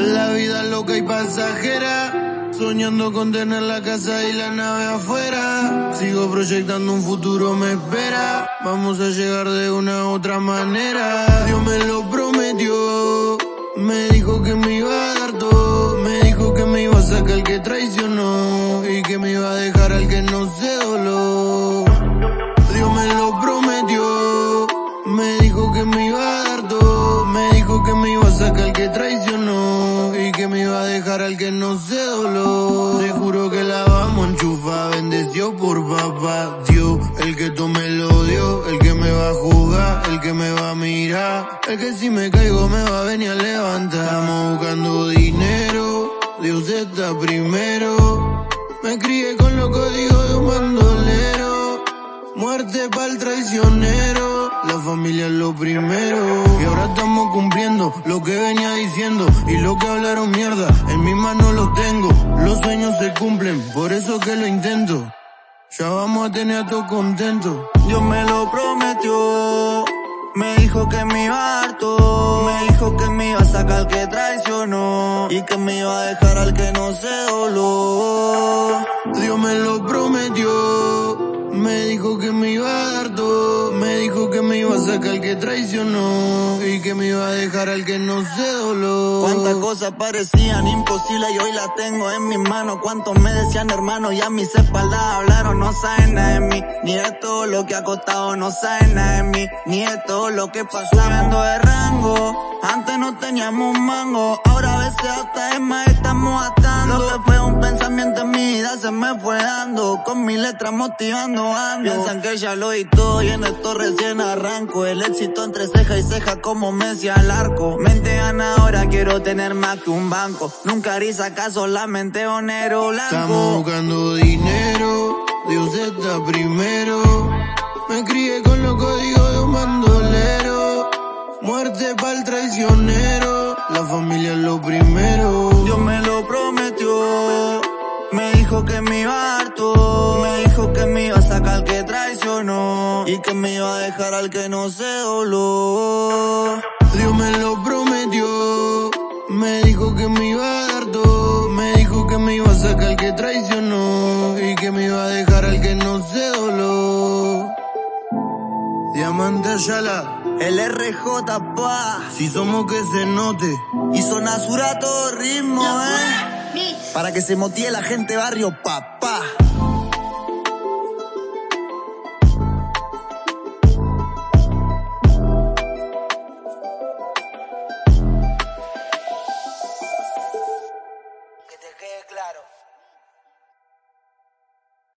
La vida loca y pasajera. Soñando con tener la casa y la nave afuera. Sigo proyectando un futuro, me espera. Vamos a llegar de una otra manera. Dios me lo prometió. Me dijo que me iba a dar todo. Me dijo que me iba a sacar el que traicionó. Y que me iba a dejar al que no se doló. Dios me lo prometió. Me dijo que me iba a dar todo. Que me iba a sacar el que traicionó. Y que me iba a dejar al que no se doló. Te juro que la vamos a enchufar. Bendeció por papá Dios. El que tome lo dio. El que me va a jugar. El que me va a mirar. El que si me caigo me va a venir a levantar. Estamos buscando dinero. Dios está primero. Me crié con los códigos de un bandolero. Muerte pa'l traicionero, la familia es lo primero. Y ahora estamos cumpliendo lo que venía diciendo. Y lo que hablaron mierda, en mis manos los tengo. Los sueños se cumplen, por eso que lo intento. Ya vamos a tener a todos contentos. Dios me lo prometió. Me dijo que me iba a dar todo. Me dijo que me iba a sacar al que traicionó. Y que me iba a dejar al que no se doló. Dios me lo prometió. Que me iba a sacar al que traicionó. Y que me iba a dejar al que no se doló. Cuántas cosas parecían imposibles y hoy las tengo en mis manos. Cuántos me decían hermano y a mis espaldas hablaron. No saben nada de mí. Ni de todo lo que ha costado. No saben nada de mí. Ni de todo lo que pasó. Subiendo de rango. Antes no teníamos mango. Ahora a veces hasta es más estamos atando. Dando. Con mi letra motivando ando. Piensan que ya lo di todo y en esto recién arranco. El éxito entre ceja y ceja como Messi al arco. Mente ganadora, quiero tener más que un banco. Nunca haré acaso la mente onero blanco. Estamos buscando dinero, Dios está primero. Me crié con los códigos de un bandolero. Muerte pa'l traicionero, la familia es lo primero. Dios me lo Y que me iba a dejar al que no se doló. Dios me lo prometió. Me dijo que me iba a dar todo. Me dijo que me iba a sacar al que traicionó. Y que me iba a dejar al que no se doló. Diamante Ayala. El RJ, pa. Si somos que se note. Y son todo ritmo, eh. Para que se motive la gente barrio, papá.